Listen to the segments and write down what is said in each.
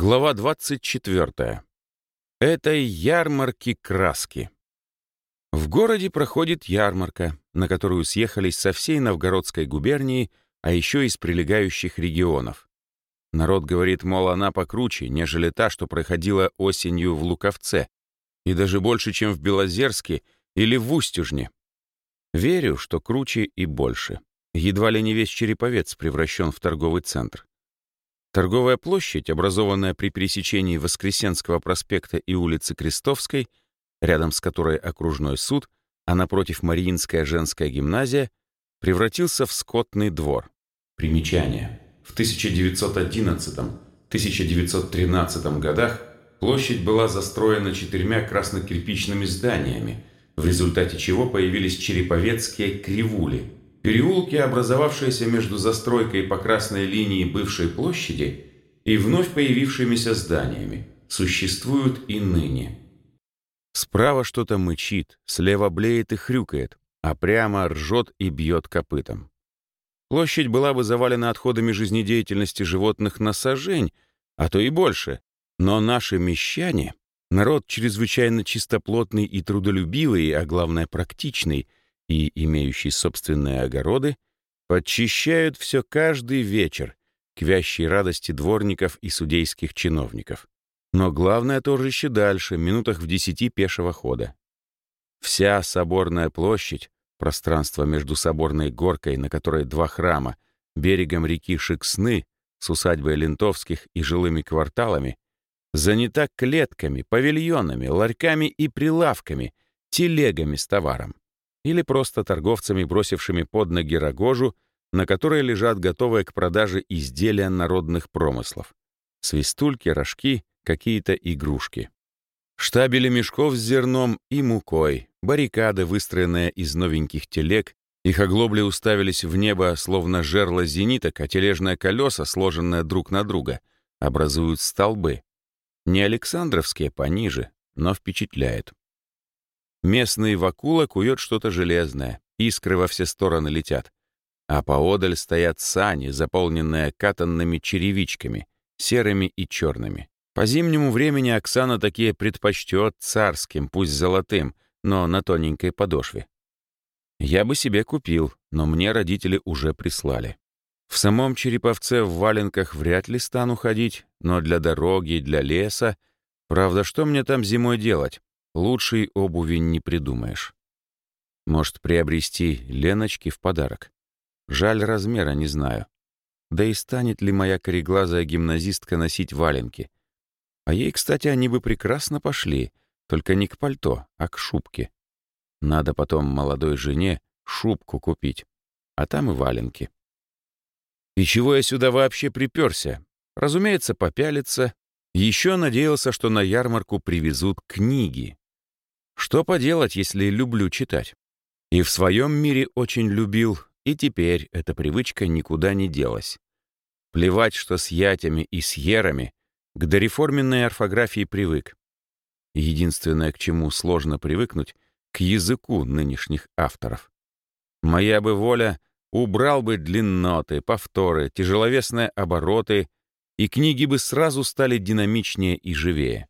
Глава 24. Это ярмарки краски. В городе проходит ярмарка, на которую съехались со всей Новгородской губернии, а еще из прилегающих регионов. Народ говорит, мол, она покруче, нежели та, что проходила осенью в Луковце, и даже больше, чем в Белозерске или в Устюжне. Верю, что круче и больше. Едва ли не весь Череповец превращен в торговый центр. Торговая площадь, образованная при пересечении Воскресенского проспекта и улицы Крестовской, рядом с которой окружной суд, а напротив Мариинская женская гимназия, превратился в скотный двор. Примечание. В 1911-1913 годах площадь была застроена четырьмя краснокирпичными зданиями, в результате чего появились череповецкие кривули – Переулки, образовавшиеся между застройкой по красной линии бывшей площади и вновь появившимися зданиями, существуют и ныне. Справа что-то мычит, слева блеет и хрюкает, а прямо ржет и бьет копытом. Площадь была бы завалена отходами жизнедеятельности животных на сажень, а то и больше. Но наши мещане, народ чрезвычайно чистоплотный и трудолюбивый, а главное практичный — и имеющие собственные огороды, подчищают все каждый вечер к вящей радости дворников и судейских чиновников. Но главное торжище дальше, минутах в десяти пешего хода. Вся соборная площадь, пространство между соборной горкой, на которой два храма, берегом реки Шексны с усадьбой Лентовских и жилыми кварталами, занята клетками, павильонами, ларьками и прилавками, телегами с товаром или просто торговцами, бросившими под ноги рогожу, на которой лежат готовые к продаже изделия народных промыслов. Свистульки, рожки, какие-то игрушки. Штабели мешков с зерном и мукой, баррикады, выстроенные из новеньких телег, их оглобли уставились в небо, словно жерла зениток, а тележные колеса, сложенные друг на друга, образуют столбы. Не Александровские, пониже, но впечатляет. Местный вакула кует что-то железное, искры во все стороны летят. А поодаль стоят сани, заполненные катанными черевичками, серыми и черными. По зимнему времени Оксана такие предпочтет царским, пусть золотым, но на тоненькой подошве. Я бы себе купил, но мне родители уже прислали. В самом Череповце в валенках вряд ли стану ходить, но для дороги, для леса... Правда, что мне там зимой делать? Лучшей обуви не придумаешь. Может, приобрести Леночки в подарок. Жаль размера, не знаю. Да и станет ли моя кореглазая гимназистка носить валенки? А ей, кстати, они бы прекрасно пошли, только не к пальто, а к шубке. Надо потом молодой жене шубку купить, а там и валенки. И чего я сюда вообще приперся? Разумеется, попялиться. Еще надеялся, что на ярмарку привезут книги. Что поделать, если люблю читать? И в своем мире очень любил, и теперь эта привычка никуда не делась. Плевать, что с ятями и с ерами, к дореформенной орфографии привык. Единственное, к чему сложно привыкнуть, к языку нынешних авторов. Моя бы воля убрал бы длинноты, повторы, тяжеловесные обороты, и книги бы сразу стали динамичнее и живее.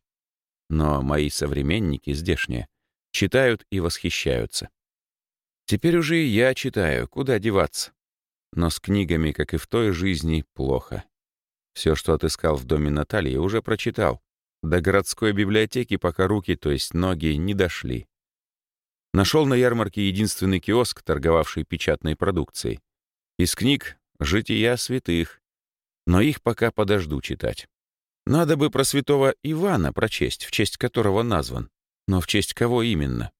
Но мои современники здешние — Читают и восхищаются. Теперь уже и я читаю, куда деваться. Но с книгами, как и в той жизни, плохо. Все, что отыскал в доме Натальи, уже прочитал. До городской библиотеки пока руки, то есть ноги, не дошли. Нашел на ярмарке единственный киоск, торговавший печатной продукцией. Из книг «Жития святых». Но их пока подожду читать. Надо бы про святого Ивана прочесть, в честь которого назван. Но в честь кого именно?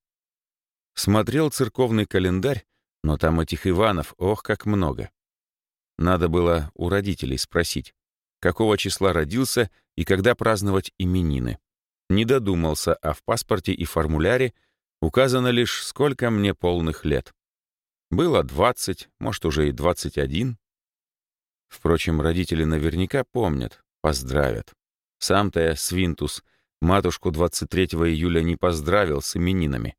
Смотрел церковный календарь, но там этих Иванов, ох, как много. Надо было у родителей спросить, какого числа родился и когда праздновать именины. Не додумался, а в паспорте и формуляре указано лишь, сколько мне полных лет. Было 20, может, уже и 21. Впрочем, родители наверняка помнят, поздравят. Сам-то я, Свинтус, Матушку 23 июля не поздравил с именинами.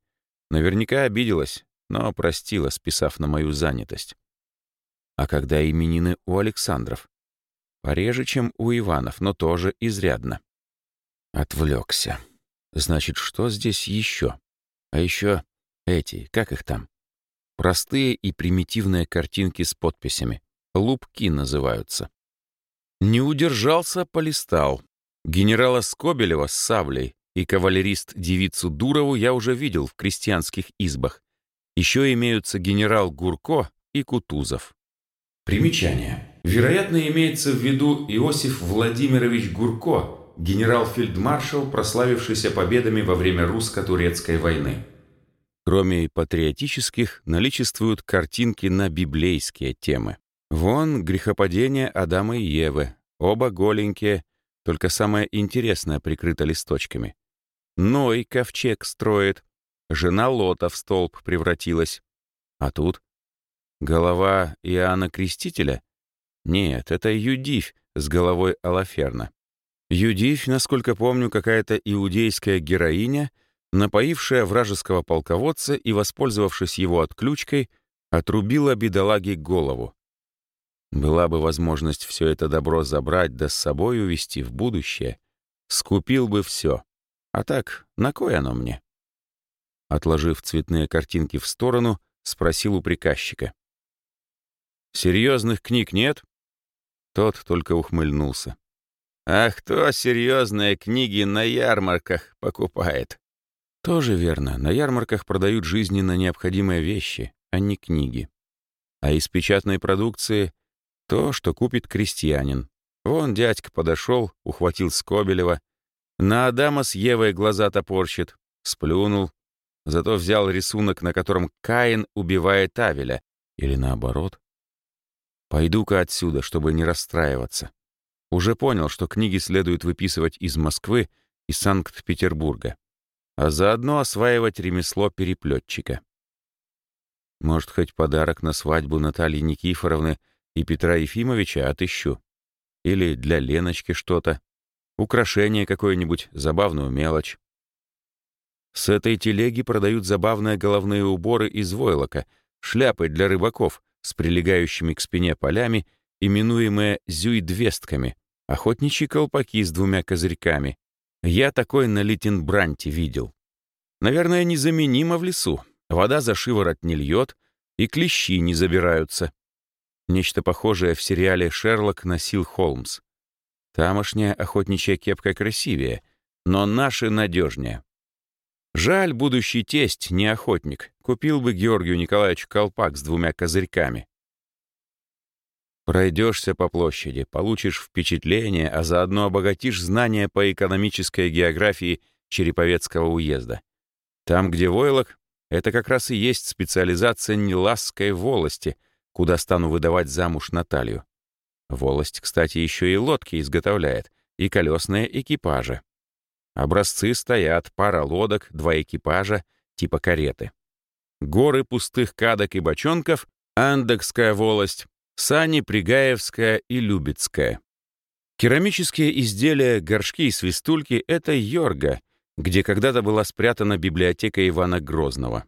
Наверняка обиделась, но простила, списав на мою занятость. А когда именины у Александров? Пореже, чем у Иванов, но тоже изрядно. Отвлекся. Значит, что здесь еще? А еще эти, как их там? Простые и примитивные картинки с подписями. Лупки называются. Не удержался, полистал. Генерала Скобелева с саблей и кавалерист-девицу Дурову я уже видел в крестьянских избах. Еще имеются генерал Гурко и Кутузов. Примечание. Вероятно, имеется в виду Иосиф Владимирович Гурко, генерал-фельдмаршал, прославившийся победами во время русско-турецкой войны. Кроме патриотических, наличествуют картинки на библейские темы. Вон грехопадение Адама и Евы, оба голенькие, только самое интересное прикрыто листочками. Ной ковчег строит, жена Лота в столб превратилась. А тут голова Иоанна Крестителя? Нет, это Юдивь с головой Алаферна. Юдивь, насколько помню, какая-то иудейская героиня, напоившая вражеского полководца и, воспользовавшись его отключкой, отрубила бедолаге голову. Была бы возможность все это добро забрать да с собой увезти в будущее, скупил бы все. А так, на кой оно мне? Отложив цветные картинки в сторону, спросил у приказчика. «Серьезных книг нет?» Тот только ухмыльнулся. «А кто серьезные книги на ярмарках покупает?» «Тоже верно. На ярмарках продают жизненно необходимые вещи, а не книги. А из печатной продукции то, что купит крестьянин. Вон дядька подошел, ухватил Скобелева. На Адама с Евой глаза топорщит. Сплюнул. Зато взял рисунок, на котором Каин убивает Авеля. Или наоборот. Пойду-ка отсюда, чтобы не расстраиваться. Уже понял, что книги следует выписывать из Москвы и Санкт-Петербурга, а заодно осваивать ремесло переплетчика. Может, хоть подарок на свадьбу Натальи Никифоровны и Петра Ефимовича отыщу. Или для Леночки что-то. Украшение какое-нибудь, забавную мелочь. С этой телеги продают забавные головные уборы из войлока, шляпы для рыбаков с прилегающими к спине полями, именуемые зюйдвестками, охотничьи колпаки с двумя козырьками. Я такой на Литенбранте видел. Наверное, незаменимо в лесу. Вода за шиворот не льет, и клещи не забираются. Нечто похожее в сериале «Шерлок» носил Холмс. Тамошняя охотничья кепка красивее, но наши надежнее. Жаль, будущий тесть не охотник. Купил бы Георгию Николаевичу колпак с двумя козырьками. Пройдешься по площади, получишь впечатление, а заодно обогатишь знания по экономической географии Череповецкого уезда. Там, где войлок, это как раз и есть специализация неласской волости — куда стану выдавать замуж Наталью. Волость, кстати, еще и лодки изготовляет, и колесные экипажи. Образцы стоят, пара лодок, два экипажа, типа кареты. Горы пустых кадок и бочонков, Андекская волость, сани Пригаевская и Любецкая. Керамические изделия, горшки и свистульки — это Йорга, где когда-то была спрятана библиотека Ивана Грозного.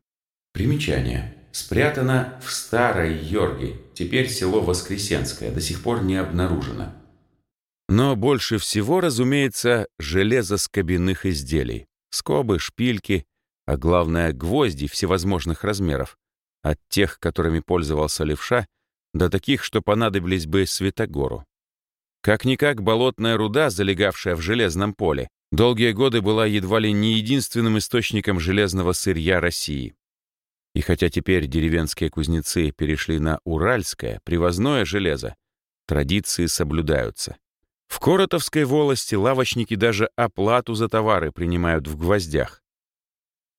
Примечание. Спрятано в Старой Йорге, теперь село Воскресенское, до сих пор не обнаружено. Но больше всего, разумеется, железоскобяных изделий. Скобы, шпильки, а главное, гвозди всевозможных размеров. От тех, которыми пользовался левша, до таких, что понадобились бы Светогору. Как-никак болотная руда, залегавшая в железном поле, долгие годы была едва ли не единственным источником железного сырья России. И хотя теперь деревенские кузнецы перешли на уральское, привозное железо, традиции соблюдаются. В Коротовской волости лавочники даже оплату за товары принимают в гвоздях.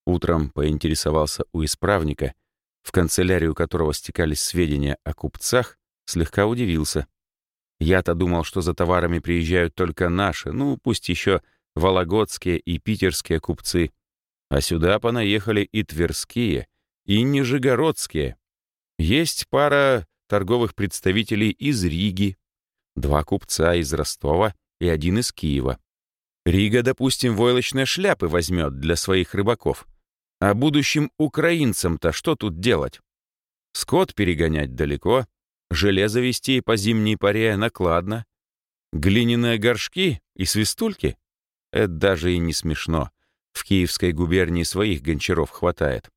Утром поинтересовался у исправника, в канцелярию которого стекались сведения о купцах, слегка удивился. Я-то думал, что за товарами приезжают только наши, ну, пусть еще вологодские и питерские купцы, а сюда понаехали и тверские, и нижегородские. Есть пара торговых представителей из Риги, два купца из Ростова и один из Киева. Рига, допустим, войлочные шляпы возьмет для своих рыбаков. А будущим украинцам-то что тут делать? Скот перегонять далеко, железо вести по зимней паре накладно. Глиняные горшки и свистульки? Это даже и не смешно. В Киевской губернии своих гончаров хватает.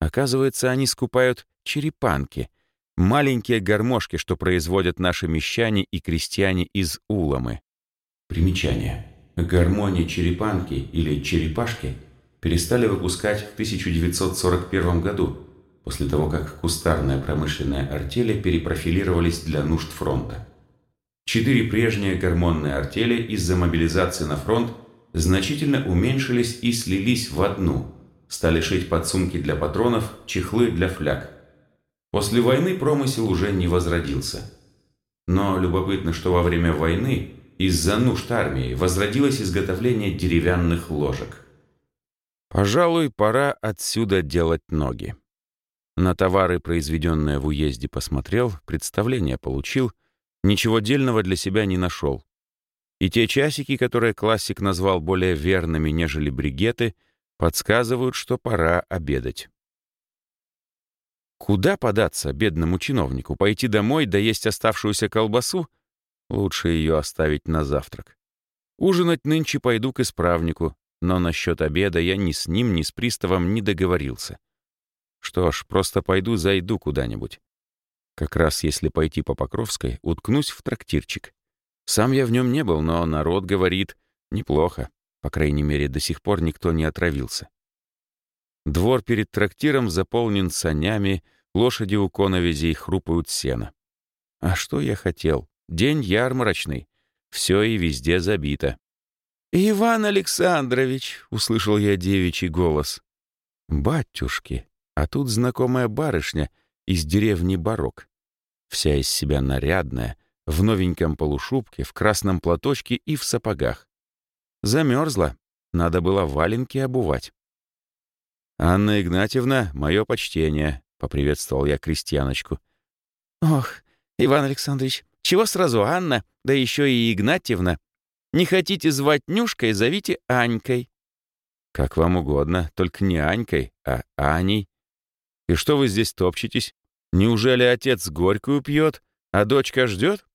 Оказывается, они скупают черепанки, маленькие гармошки, что производят наши мещане и крестьяне из Уламы. Примечание. Гармонии черепанки или черепашки перестали выпускать в 1941 году, после того, как кустарные промышленные артели перепрофилировались для нужд фронта. Четыре прежние гормонные артели из-за мобилизации на фронт значительно уменьшились и слились в одну, стали шить подсумки для патронов, чехлы для фляг. После войны промысел уже не возродился. Но любопытно, что во время войны из-за нужд армии возродилось изготовление деревянных ложек. Пожалуй, пора отсюда делать ноги. На товары, произведенные в уезде, посмотрел, представление получил, ничего дельного для себя не нашел. И те часики, которые классик назвал более верными, нежели бригеты, подсказывают, что пора обедать. Куда податься бедному чиновнику? Пойти домой, доесть оставшуюся колбасу? Лучше ее оставить на завтрак. Ужинать нынче пойду к исправнику, но насчет обеда я ни с ним, ни с приставом не договорился. Что ж, просто пойду зайду куда-нибудь. Как раз если пойти по Покровской, уткнусь в трактирчик. Сам я в нем не был, но народ говорит, неплохо. По крайней мере, до сих пор никто не отравился. Двор перед трактиром заполнен санями, лошади у коновизей хрупают сено. А что я хотел? День ярмарочный. Все и везде забито. «Иван Александрович!» — услышал я девичий голос. «Батюшки!» А тут знакомая барышня из деревни Барок. Вся из себя нарядная, в новеньком полушубке, в красном платочке и в сапогах. Замерзла, надо было валенки обувать. «Анна Игнатьевна, мое почтение», — поприветствовал я крестьяночку. «Ох, Иван Александрович, чего сразу Анна, да еще и Игнатьевна? Не хотите звать Нюшкой, зовите Анькой». «Как вам угодно, только не Анькой, а Аней». «И что вы здесь топчетесь? Неужели отец горькую пьет, а дочка ждет?»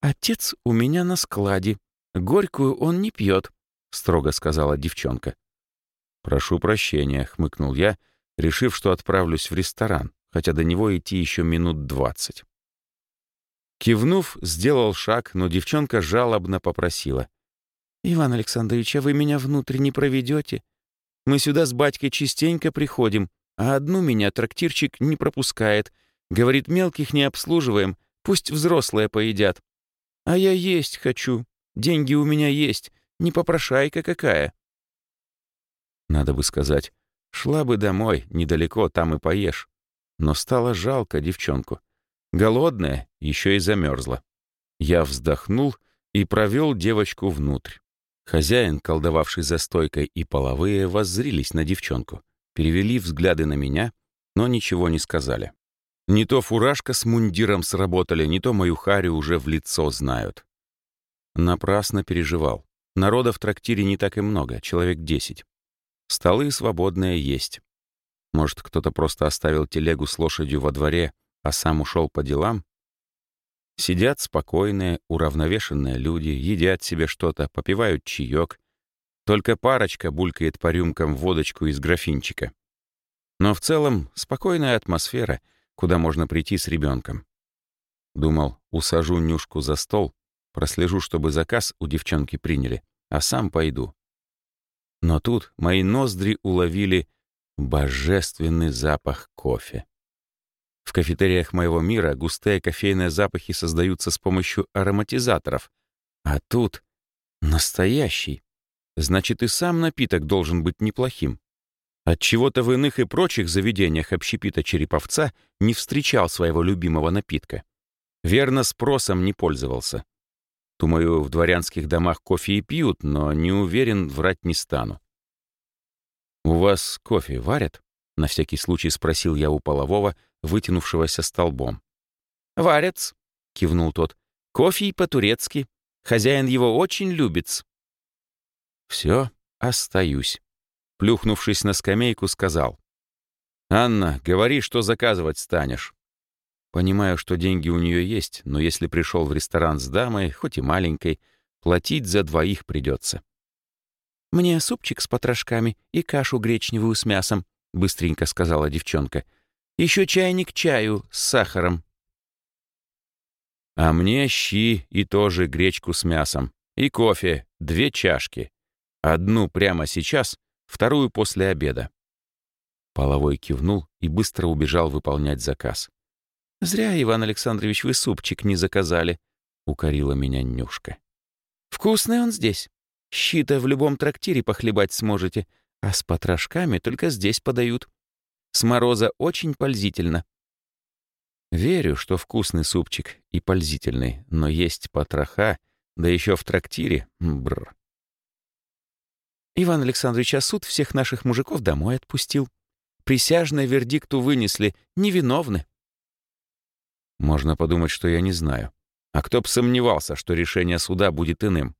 «Отец у меня на складе. Горькую он не пьет», — строго сказала девчонка. «Прошу прощения», — хмыкнул я, решив, что отправлюсь в ресторан, хотя до него идти еще минут двадцать. Кивнув, сделал шаг, но девчонка жалобно попросила. «Иван Александрович, а вы меня внутрь не проведете? Мы сюда с батькой частенько приходим, а одну меня трактирчик не пропускает. Говорит, мелких не обслуживаем, пусть взрослые поедят. А я есть хочу, деньги у меня есть, не попрошайка какая». Надо бы сказать, шла бы домой, недалеко, там и поешь. Но стало жалко девчонку. Голодная, еще и замерзла. Я вздохнул и провел девочку внутрь. Хозяин, колдовавший за стойкой, и половые воззрились на девчонку, перевели взгляды на меня, но ничего не сказали. Не то фуражка с мундиром сработали, не то мою харю уже в лицо знают. Напрасно переживал. Народа в трактире не так и много, человек десять. Столы свободные есть. Может, кто-то просто оставил телегу с лошадью во дворе, а сам ушел по делам? Сидят спокойные, уравновешенные люди, едят себе что-то, попивают чаек. Только парочка булькает по рюмкам водочку из графинчика. Но в целом спокойная атмосфера, куда можно прийти с ребенком. Думал, усажу Нюшку за стол, прослежу, чтобы заказ у девчонки приняли, а сам пойду. Но тут мои ноздри уловили божественный запах кофе. В кафетериях моего мира густые кофейные запахи создаются с помощью ароматизаторов, а тут настоящий. Значит, и сам напиток должен быть неплохим. Отчего-то в иных и прочих заведениях общепита Череповца не встречал своего любимого напитка. Верно, спросом не пользовался. Думаю, в дворянских домах кофе и пьют, но не уверен, врать не стану. «У вас кофе варят?» — на всякий случай спросил я у полового, вытянувшегося столбом. «Варят», — кивнул тот. «Кофе по-турецки. Хозяин его очень любит». «Все, остаюсь». Плюхнувшись на скамейку, сказал. «Анна, говори, что заказывать станешь». Понимаю, что деньги у нее есть, но если пришел в ресторан с дамой, хоть и маленькой, платить за двоих придется. «Мне супчик с потрошками и кашу гречневую с мясом», — быстренько сказала девчонка. «Еще чайник чаю с сахаром». «А мне щи и тоже гречку с мясом. И кофе, две чашки. Одну прямо сейчас, вторую после обеда». Половой кивнул и быстро убежал выполнять заказ. «Зря, Иван Александрович, вы супчик не заказали», — укорила меня Нюшка. «Вкусный он здесь. Щи-то в любом трактире похлебать сможете, а с потрошками только здесь подают. С мороза очень пользительно». Верю, что вкусный супчик и пользительный, но есть потроха, да еще в трактире, бррр. Иван Александрович, а суд всех наших мужиков домой отпустил. Присяжные вердикту вынесли, невиновны. Можно подумать, что я не знаю. А кто б сомневался, что решение суда будет иным?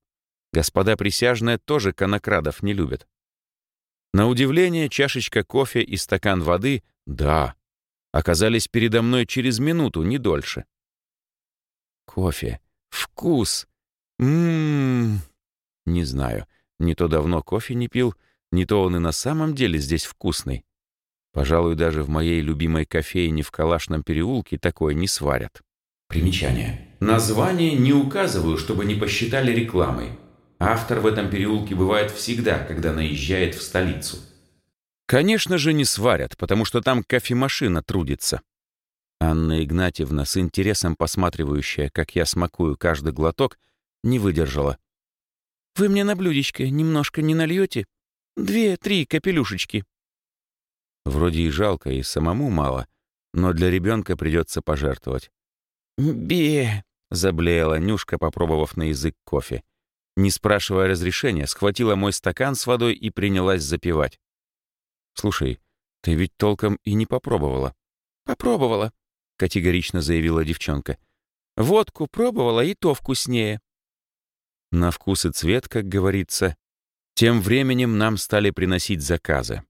Господа присяжные тоже конокрадов не любят. На удивление, чашечка кофе и стакан воды — да, оказались передо мной через минуту, не дольше. Кофе. Вкус. Ммм. Не знаю, не то давно кофе не пил, не то он и на самом деле здесь вкусный. Пожалуй, даже в моей любимой кофейне в Калашном переулке такое не сварят. Примечание. Название не указываю, чтобы не посчитали рекламой. Автор в этом переулке бывает всегда, когда наезжает в столицу. Конечно же, не сварят, потому что там кофемашина трудится. Анна Игнатьевна, с интересом посматривающая, как я смакую каждый глоток, не выдержала. «Вы мне на блюдечко немножко не нальете? Две-три капелюшечки». Вроде и жалко, и самому мало, но для ребенка придется пожертвовать. «Бе!» — заблеяла Нюшка, попробовав на язык кофе. Не спрашивая разрешения, схватила мой стакан с водой и принялась запивать. «Слушай, ты ведь толком и не попробовала». «Попробовала», — категорично заявила девчонка. «Водку пробовала, и то вкуснее». На вкус и цвет, как говорится. Тем временем нам стали приносить заказы.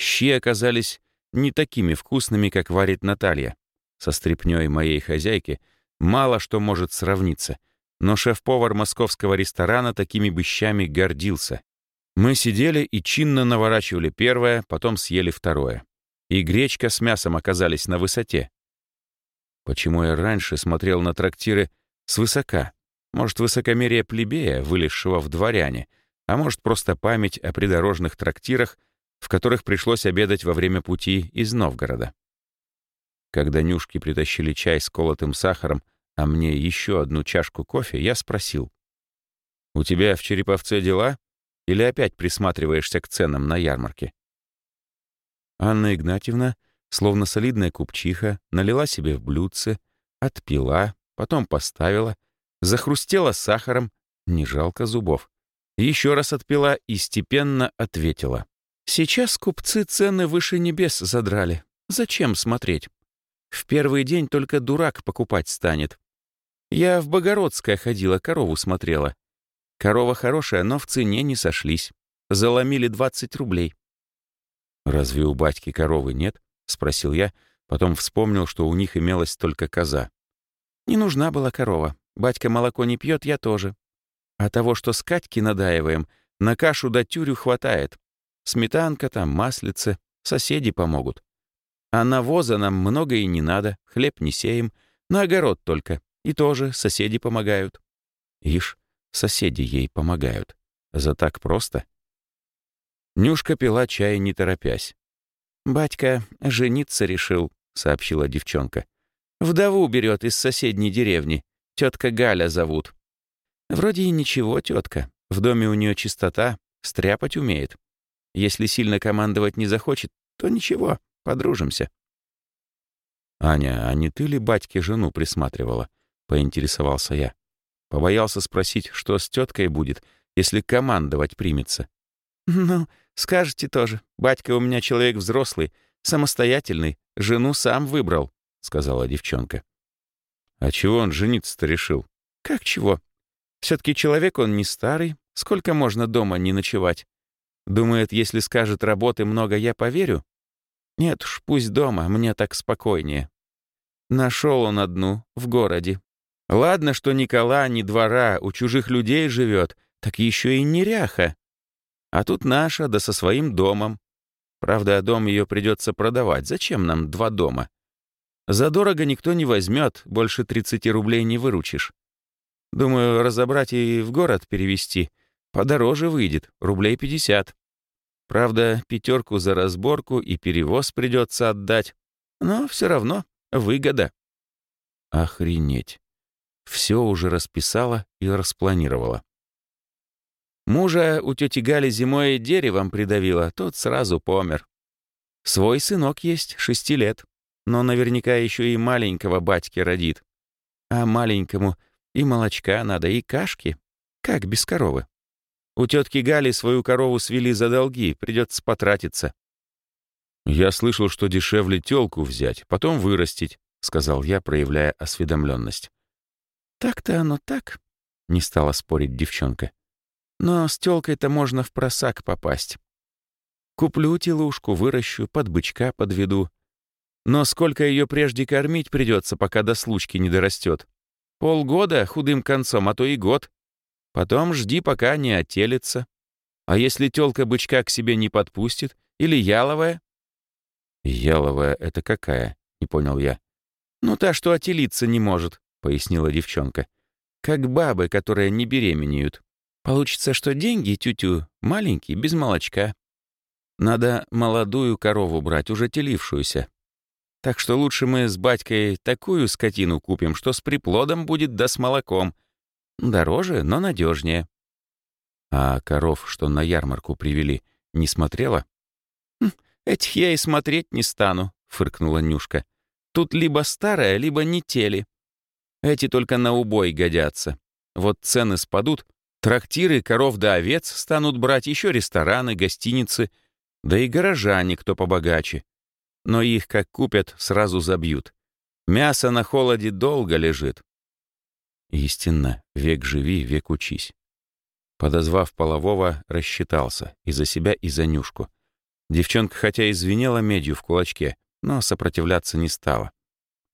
Щи оказались не такими вкусными, как варит Наталья. Со стряпнёй моей хозяйки мало что может сравниться, но шеф-повар московского ресторана такими бы щами гордился. Мы сидели и чинно наворачивали первое, потом съели второе. И гречка с мясом оказались на высоте. Почему я раньше смотрел на трактиры свысока? Может, высокомерие плебея, вылезшего в дворяне, а может, просто память о придорожных трактирах — в которых пришлось обедать во время пути из Новгорода. Когда Нюшки притащили чай с колотым сахаром, а мне еще одну чашку кофе, я спросил. «У тебя в Череповце дела? Или опять присматриваешься к ценам на ярмарке?» Анна Игнатьевна, словно солидная купчиха, налила себе в блюдце, отпила, потом поставила, захрустела сахаром, не жалко зубов, еще раз отпила и степенно ответила. Сейчас купцы цены выше небес задрали. Зачем смотреть? В первый день только дурак покупать станет. Я в Богородское ходила, корову смотрела. Корова хорошая, но в цене не сошлись. Заломили 20 рублей. «Разве у батьки коровы нет?» — спросил я, потом вспомнил, что у них имелась только коза. «Не нужна была корова. Батька молоко не пьет, я тоже. А того, что с Катьки надаиваем, на кашу да тюрю хватает. Сметанка там, маслице, соседи помогут. А навоза нам много и не надо, хлеб не сеем, на огород только. И тоже соседи помогают. Ишь, соседи ей помогают. За так просто. Нюшка пила чай, не торопясь. «Батька жениться решил», — сообщила девчонка. «Вдову берет из соседней деревни. Тетка Галя зовут. Вроде и ничего, тетка. В доме у нее чистота, стряпать умеет. Если сильно командовать не захочет, то ничего, подружимся». «Аня, а не ты ли батьке жену присматривала?» — поинтересовался я. Побоялся спросить, что с теткой будет, если командовать примется. «Ну, скажете тоже. Батька у меня человек взрослый, самостоятельный, жену сам выбрал», — сказала девчонка. «А чего он жениться-то решил?» «Как чего? все таки человек он не старый, сколько можно дома не ночевать. Думает, если скажет работы много, я поверю? Нет уж, пусть дома, мне так спокойнее. Нашел он одну в городе. Ладно, что Никола ни двора, у чужих людей живет, так еще и неряха. А тут наша, да со своим домом. Правда, дом ее придется продавать. Зачем нам два дома? Задорого никто не возьмет, больше 30 рублей не выручишь. Думаю, разобрать и в город перевести. Подороже выйдет, рублей 50. Правда, пятерку за разборку и перевоз придется отдать. Но все равно выгода. Охренеть. Все уже расписала и распланировала. Мужа у тети Гали зимой деревом придавило, тот сразу помер. Свой сынок есть, шести лет, но наверняка еще и маленького батьки родит. А маленькому и молочка надо, и кашки. Как без коровы? У тетки Гали свою корову свели за долги, придется потратиться. «Я слышал, что дешевле телку взять, потом вырастить», — сказал я, проявляя осведомленность. «Так-то оно так», — не стала спорить девчонка. «Но с тёлкой-то можно в просак попасть. Куплю телушку, выращу, под бычка подведу. Но сколько ее прежде кормить придется, пока до случки не дорастет? Полгода худым концом, а то и год. Потом жди, пока не отелится. А если тёлка бычка к себе не подпустит? Или яловая?» «Яловая — это какая?» — не понял я. «Ну, та, что отелиться не может», — пояснила девчонка. «Как бабы, которые не беременеют. Получится, что деньги тютю маленькие, без молочка. Надо молодую корову брать, уже телившуюся. Так что лучше мы с батькой такую скотину купим, что с приплодом будет да с молоком. Дороже, но надежнее. А коров, что на ярмарку привели, не смотрела? «Хм, «Этих я и смотреть не стану», — фыркнула Нюшка. «Тут либо старая, либо не тели. Эти только на убой годятся. Вот цены спадут, трактиры, коров да овец станут брать, еще рестораны, гостиницы, да и горожане, кто побогаче. Но их, как купят, сразу забьют. Мясо на холоде долго лежит. Истинно, век живи, век учись. Подозвав полового, рассчитался и за себя, и за Нюшку. Девчонка хотя и звенела медью в кулачке, но сопротивляться не стала.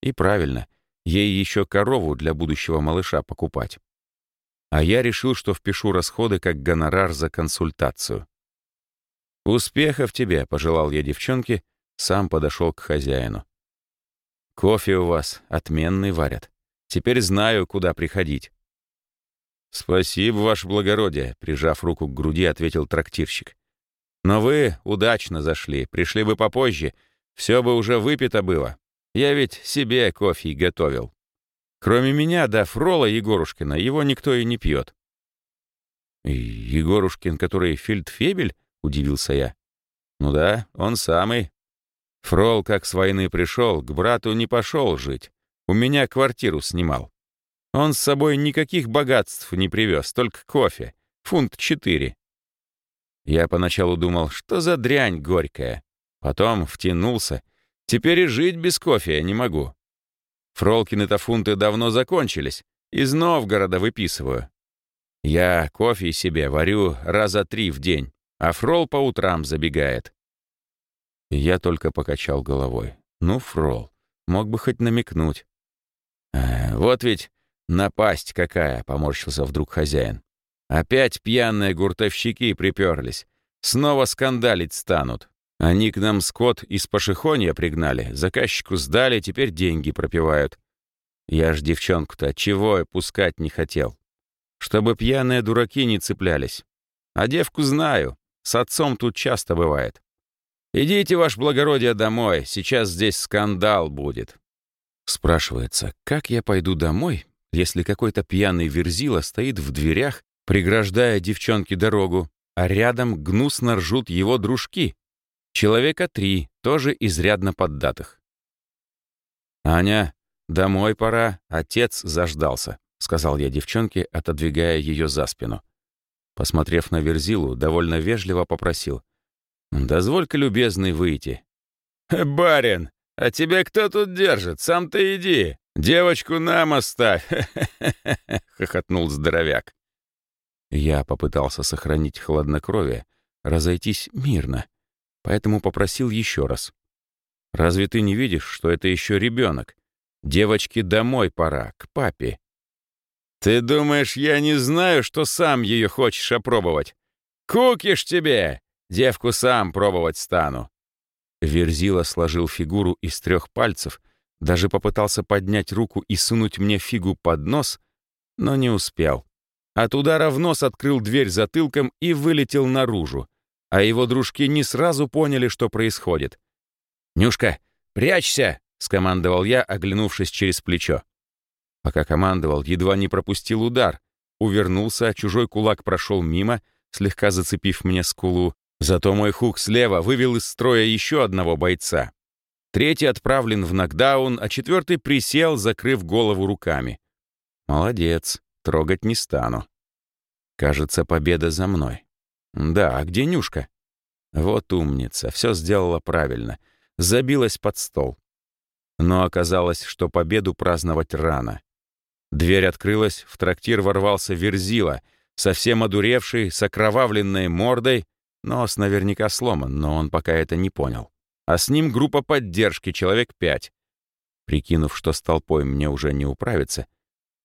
И правильно, ей еще корову для будущего малыша покупать. А я решил, что впишу расходы как гонорар за консультацию. «Успехов тебе», — пожелал я девчонке, сам подошел к хозяину. «Кофе у вас отменный варят. Теперь знаю, куда приходить». «Спасибо, ваше благородие», — прижав руку к груди, ответил трактирщик. Но вы удачно зашли, пришли бы попозже, все бы уже выпито было. Я ведь себе кофе готовил. Кроме меня, да Фрола Егорушкина, его никто и не пьет. «Егорушкин, который фельдфебель?» — удивился я. «Ну да, он самый. Фрол, как с войны пришел, к брату не пошел жить. У меня квартиру снимал. Он с собой никаких богатств не привез, только кофе. Фунт четыре. Я поначалу думал, что за дрянь горькая. Потом втянулся. Теперь и жить без кофе я не могу. Фролкины-то фунты давно закончились. Из Новгорода выписываю. Я кофе себе варю раза три в день, а Фрол по утрам забегает. я только покачал головой. Ну, Фрол, мог бы хоть намекнуть. «Э, «Вот ведь напасть какая!» — поморщился вдруг хозяин. Опять пьяные гуртовщики приперлись. Снова скандалить станут. Они к нам скот из пошехонья пригнали, заказчику сдали, теперь деньги пропивают. Я ж девчонку-то чего я пускать не хотел. Чтобы пьяные дураки не цеплялись. А девку знаю, с отцом тут часто бывает. Идите, ваш благородие, домой, сейчас здесь скандал будет. Спрашивается, как я пойду домой, если какой-то пьяный верзила стоит в дверях преграждая девчонке дорогу, а рядом гнусно ржут его дружки. Человека три, тоже изрядно поддатых. «Аня, домой пора, отец заждался», — сказал я девчонке, отодвигая ее за спину. Посмотрев на Верзилу, довольно вежливо попросил. «Дозволь-ка, любезный, выйти». «Барин, а тебя кто тут держит? Сам ты иди. Девочку нам оставь!» — хохотнул здоровяк. Я попытался сохранить хладнокровие, разойтись мирно, поэтому попросил еще раз. «Разве ты не видишь, что это еще ребенок? Девочке домой пора, к папе. Ты думаешь, я не знаю, что сам ее хочешь опробовать? Кукиш тебе! Девку сам пробовать стану. Верзила сложил фигуру из трех пальцев, даже попытался поднять руку и сунуть мне фигу под нос, но не успел. От удара в нос открыл дверь затылком и вылетел наружу, а его дружки не сразу поняли, что происходит. «Нюшка, прячься!» — скомандовал я, оглянувшись через плечо. Пока командовал, едва не пропустил удар. Увернулся, а чужой кулак прошел мимо, слегка зацепив мне скулу. Зато мой хук слева вывел из строя еще одного бойца. Третий отправлен в нокдаун, а четвертый присел, закрыв голову руками. Молодец, трогать не стану. Кажется, победа за мной. Да, а где Нюшка? Вот умница, все сделала правильно. Забилась под стол. Но оказалось, что победу праздновать рано. Дверь открылась, в трактир ворвался Верзила, совсем одуревший, с окровавленной мордой, нос наверняка сломан, но он пока это не понял. А с ним группа поддержки, человек пять. Прикинув, что с толпой мне уже не управиться,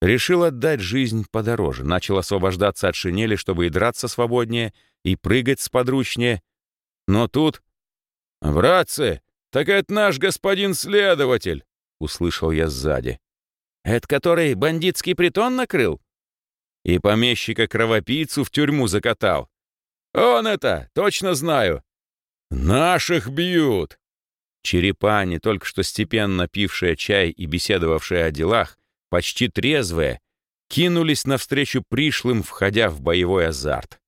решил отдать жизнь подороже, начал освобождаться от шинели, чтобы и драться свободнее, и прыгать сподручнее. Но тут... «Братцы, так это наш господин следователь!» — услышал я сзади. «Это который бандитский притон накрыл?» И помещика-кровопийцу в тюрьму закатал. «Он это, точно знаю!» «Наших бьют!» Черепани, только что степенно пившие чай и беседовавшие о делах, почти трезвые, кинулись навстречу пришлым, входя в боевой азарт.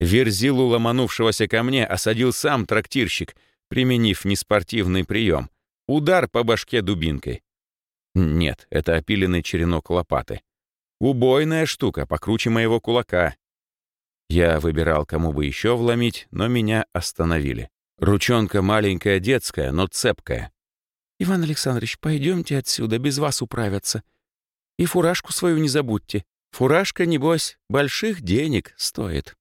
Верзилу ломанувшегося ко мне осадил сам трактирщик, применив неспортивный прием — удар по башке дубинкой. Нет, это опиленный черенок лопаты. Убойная штука, покруче моего кулака. Я выбирал, кому бы еще вломить, но меня остановили. Ручонка маленькая детская, но цепкая. «Иван Александрович, пойдемте отсюда, без вас управятся. И фуражку свою не забудьте. Фуражка, небось, больших денег стоит».